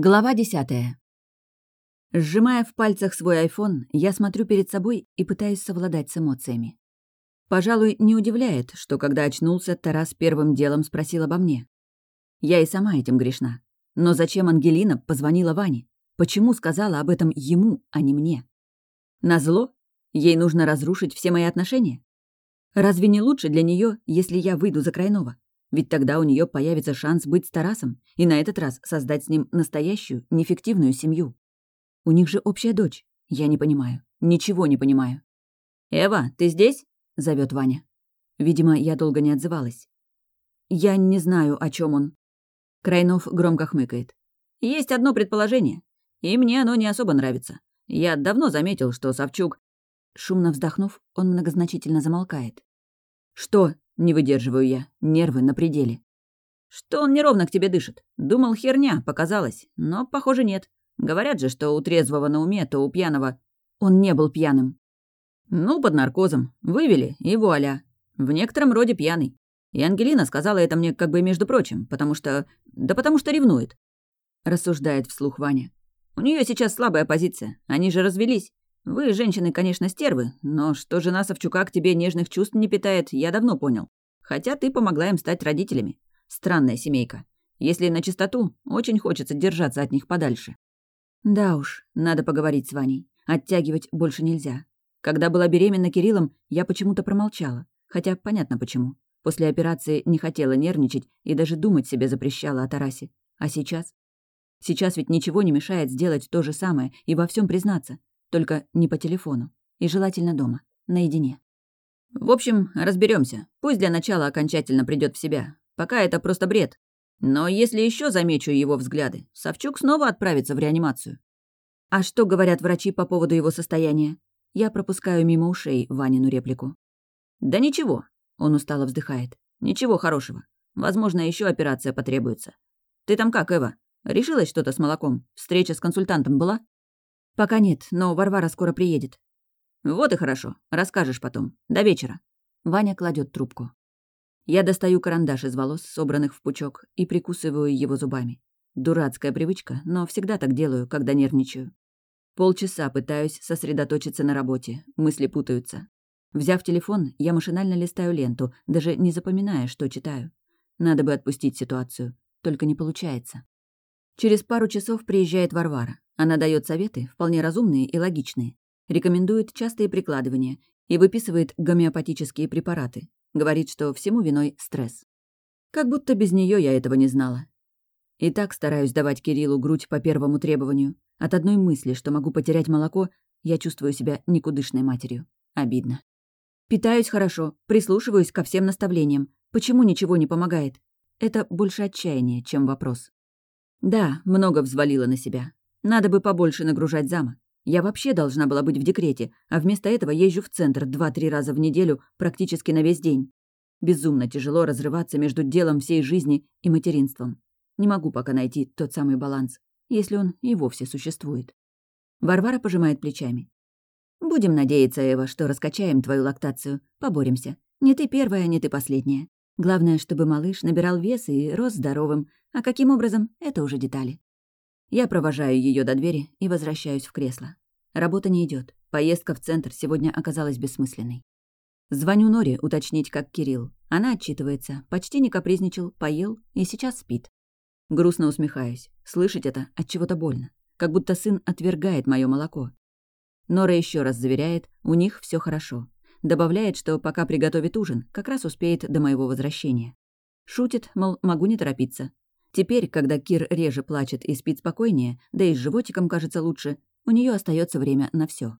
Глава десятая. Сжимая в пальцах свой айфон, я смотрю перед собой и пытаюсь совладать с эмоциями. Пожалуй, не удивляет, что когда очнулся, Тарас первым делом спросил обо мне. Я и сама этим грешна. Но зачем Ангелина позвонила Ване? Почему сказала об этом ему, а не мне? Назло? Ей нужно разрушить все мои отношения? Разве не лучше для нее, если я выйду за Крайнова? Ведь тогда у нее появится шанс быть с Тарасом и на этот раз создать с ним настоящую, нефиктивную семью. У них же общая дочь. Я не понимаю. Ничего не понимаю. «Эва, ты здесь?» — зовет Ваня. Видимо, я долго не отзывалась. Я не знаю, о чем он. Крайнов громко хмыкает. Есть одно предположение. И мне оно не особо нравится. Я давно заметил, что Савчук... Шумно вздохнув, он многозначительно замолкает. «Что?» Не выдерживаю я. Нервы на пределе. Что он неровно к тебе дышит? Думал, херня, показалось. Но, похоже, нет. Говорят же, что у трезвого на уме, то у пьяного... Он не был пьяным. Ну, под наркозом. Вывели, и вуаля. В некотором роде пьяный. И Ангелина сказала это мне как бы между прочим, потому что... Да потому что ревнует. Рассуждает вслух Ваня. У нее сейчас слабая позиция. Они же развелись. Вы, женщины, конечно, стервы, но что жена Савчука к тебе нежных чувств не питает, я давно понял. Хотя ты помогла им стать родителями. Странная семейка. Если на чистоту, очень хочется держаться от них подальше. Да уж, надо поговорить с Ваней. Оттягивать больше нельзя. Когда была беременна Кириллом, я почему-то промолчала. Хотя понятно почему. После операции не хотела нервничать и даже думать себе запрещала о Тарасе. А сейчас? Сейчас ведь ничего не мешает сделать то же самое и во всем признаться. Только не по телефону. И желательно дома. Наедине. В общем, разберемся. Пусть для начала окончательно придет в себя. Пока это просто бред. Но если еще замечу его взгляды, Савчук снова отправится в реанимацию. А что говорят врачи по поводу его состояния? Я пропускаю мимо ушей Ванину реплику. Да ничего, он устало вздыхает. Ничего хорошего. Возможно, еще операция потребуется. Ты там как, Эва? Решилась что-то с молоком? Встреча с консультантом была? «Пока нет, но Варвара скоро приедет». «Вот и хорошо. Расскажешь потом. До вечера». Ваня кладет трубку. Я достаю карандаш из волос, собранных в пучок, и прикусываю его зубами. Дурацкая привычка, но всегда так делаю, когда нервничаю. Полчаса пытаюсь сосредоточиться на работе, мысли путаются. Взяв телефон, я машинально листаю ленту, даже не запоминая, что читаю. Надо бы отпустить ситуацию, только не получается. Через пару часов приезжает Варвара. Она дает советы, вполне разумные и логичные. Рекомендует частые прикладывания и выписывает гомеопатические препараты. Говорит, что всему виной стресс. Как будто без нее я этого не знала. И так стараюсь давать Кириллу грудь по первому требованию. От одной мысли, что могу потерять молоко, я чувствую себя никудышной матерью. Обидно. Питаюсь хорошо, прислушиваюсь ко всем наставлениям. Почему ничего не помогает? Это больше отчаяние, чем вопрос. Да, много взвалила на себя. Надо бы побольше нагружать зама. Я вообще должна была быть в декрете, а вместо этого езжу в центр два-три раза в неделю практически на весь день. Безумно тяжело разрываться между делом всей жизни и материнством. Не могу пока найти тот самый баланс, если он и вовсе существует. Варвара пожимает плечами. «Будем надеяться, Эва, что раскачаем твою лактацию. Поборемся. Не ты первая, не ты последняя. Главное, чтобы малыш набирал вес и рос здоровым, а каким образом — это уже детали. Я провожаю ее до двери и возвращаюсь в кресло. Работа не идет. Поездка в центр сегодня оказалась бессмысленной. Звоню Норе уточнить, как Кирилл. Она отчитывается, почти не капризничал, поел и сейчас спит. Грустно усмехаюсь. Слышать это от чего-то больно. Как будто сын отвергает мое молоко. Нора еще раз заверяет, у них все хорошо. Добавляет, что пока приготовит ужин, как раз успеет до моего возвращения. Шутит, мол, могу не торопиться. Теперь, когда Кир реже плачет и спит спокойнее, да и с животиком кажется лучше, у нее остается время на все.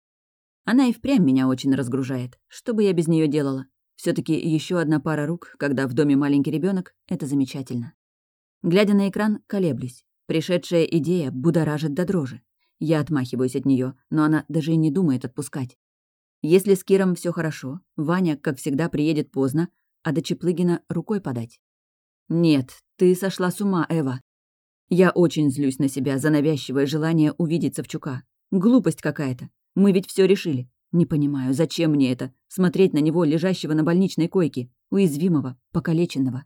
Она и впрямь меня очень разгружает. Что бы я без нее делала? все таки еще одна пара рук, когда в доме маленький ребенок, это замечательно. Глядя на экран, колеблюсь. Пришедшая идея будоражит до дрожи. Я отмахиваюсь от нее, но она даже и не думает отпускать. Если с Киром все хорошо, Ваня, как всегда, приедет поздно, а до Чеплыгина рукой подать. Нет, ты сошла с ума, Эва. Я очень злюсь на себя за навязчивое желание увидеть Савчука. Глупость какая-то. Мы ведь все решили. Не понимаю, зачем мне это? Смотреть на него, лежащего на больничной койке, уязвимого, покалеченного.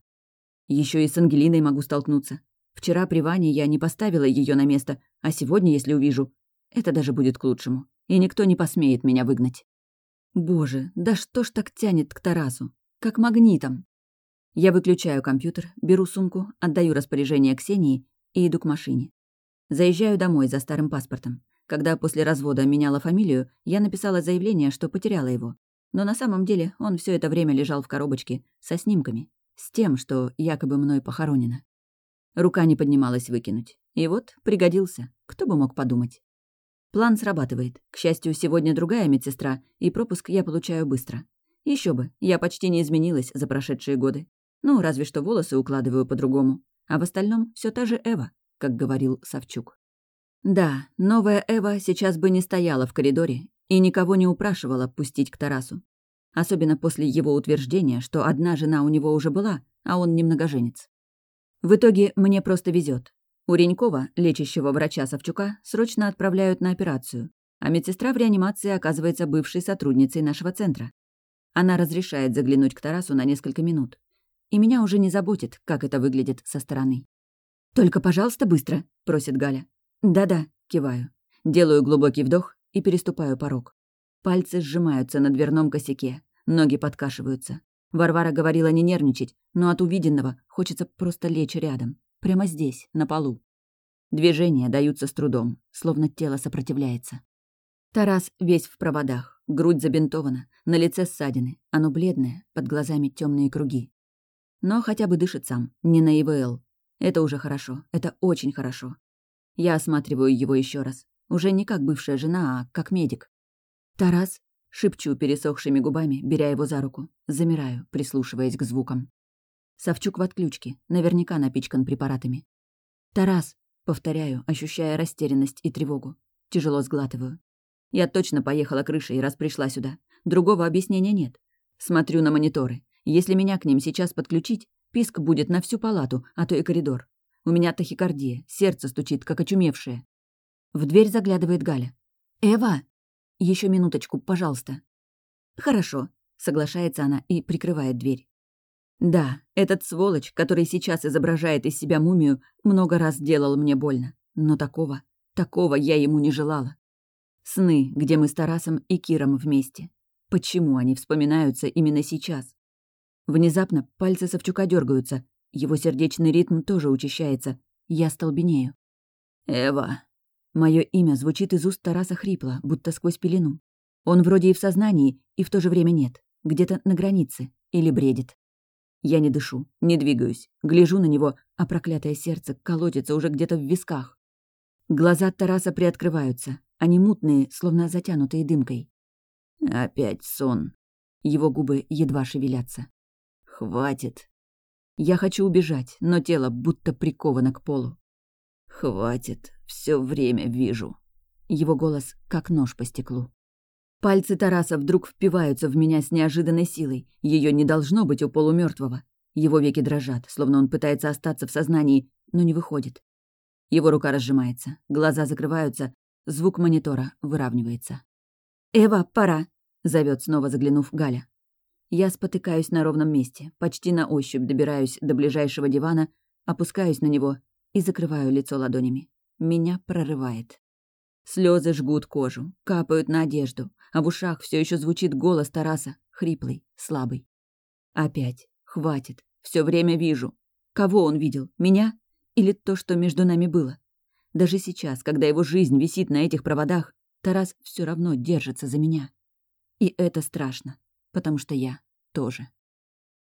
Еще и с Ангелиной могу столкнуться. Вчера при Ване я не поставила ее на место, а сегодня, если увижу, это даже будет к лучшему, и никто не посмеет меня выгнать. Боже, да что ж так тянет к Тарасу? Как магнитом. Я выключаю компьютер, беру сумку, отдаю распоряжение Ксении и иду к машине. Заезжаю домой за старым паспортом. Когда после развода меняла фамилию, я написала заявление, что потеряла его. Но на самом деле он все это время лежал в коробочке со снимками, с тем, что якобы мной похоронено. Рука не поднималась выкинуть. И вот пригодился. Кто бы мог подумать. План срабатывает. К счастью, сегодня другая медсестра, и пропуск я получаю быстро. Еще бы, я почти не изменилась за прошедшие годы. Ну, разве что волосы укладываю по-другому. А в остальном все та же Эва, как говорил Савчук. Да, новая Эва сейчас бы не стояла в коридоре и никого не упрашивала пустить к Тарасу. Особенно после его утверждения, что одна жена у него уже была, а он немногоженец. В итоге мне просто везет. У Ренькова, лечащего врача Савчука, срочно отправляют на операцию, а медсестра в реанимации оказывается бывшей сотрудницей нашего центра. Она разрешает заглянуть к Тарасу на несколько минут. И меня уже не заботит, как это выглядит со стороны. «Только, пожалуйста, быстро», — просит Галя. «Да-да», — киваю. Делаю глубокий вдох и переступаю порог. Пальцы сжимаются на дверном косяке, ноги подкашиваются. Варвара говорила не нервничать, но от увиденного хочется просто лечь рядом, прямо здесь, на полу. Движения даются с трудом, словно тело сопротивляется. Тарас весь в проводах, грудь забинтована, на лице ссадины, оно бледное, под глазами темные круги. Но хотя бы дышит сам, не на ИВЛ. Это уже хорошо, это очень хорошо. Я осматриваю его еще раз, уже не как бывшая жена, а как медик. «Тарас?» Шепчу пересохшими губами, беря его за руку. Замираю, прислушиваясь к звукам. Савчук в отключке, наверняка напичкан препаратами. «Тарас!» — повторяю, ощущая растерянность и тревогу. Тяжело сглатываю. Я точно поехала крышей, раз пришла сюда. Другого объяснения нет. Смотрю на мониторы. Если меня к ним сейчас подключить, писк будет на всю палату, а то и коридор. У меня тахикардия, сердце стучит, как очумевшее. В дверь заглядывает Галя. «Эва!» Еще минуточку, пожалуйста». «Хорошо», — соглашается она и прикрывает дверь. «Да, этот сволочь, который сейчас изображает из себя мумию, много раз делал мне больно. Но такого, такого я ему не желала. Сны, где мы с Тарасом и Киром вместе. Почему они вспоминаются именно сейчас? Внезапно пальцы Савчука дергаются, его сердечный ритм тоже учащается. Я столбенею. «Эва», Мое имя звучит из уст Тараса хрипло, будто сквозь пелену. Он вроде и в сознании, и в то же время нет. Где-то на границе. Или бредит. Я не дышу, не двигаюсь. Гляжу на него, а проклятое сердце колотится уже где-то в висках. Глаза Тараса приоткрываются. Они мутные, словно затянутые дымкой. Опять сон. Его губы едва шевелятся. Хватит. Я хочу убежать, но тело будто приковано к полу. Хватит. Все время вижу. Его голос как нож по стеклу. Пальцы Тараса вдруг впиваются в меня с неожиданной силой. Ее не должно быть у полумертвого. Его веки дрожат, словно он пытается остаться в сознании, но не выходит. Его рука разжимается, глаза закрываются, звук монитора выравнивается. «Эва, пора!» — зовет снова заглянув Галя. Я спотыкаюсь на ровном месте, почти на ощупь добираюсь до ближайшего дивана, опускаюсь на него и закрываю лицо ладонями. Меня прорывает. Слезы жгут кожу, капают на одежду, а в ушах все еще звучит голос Тараса, хриплый, слабый. Опять. Хватит. Все время вижу. Кого он видел? Меня? Или то, что между нами было? Даже сейчас, когда его жизнь висит на этих проводах, Тарас все равно держится за меня. И это страшно, потому что я тоже.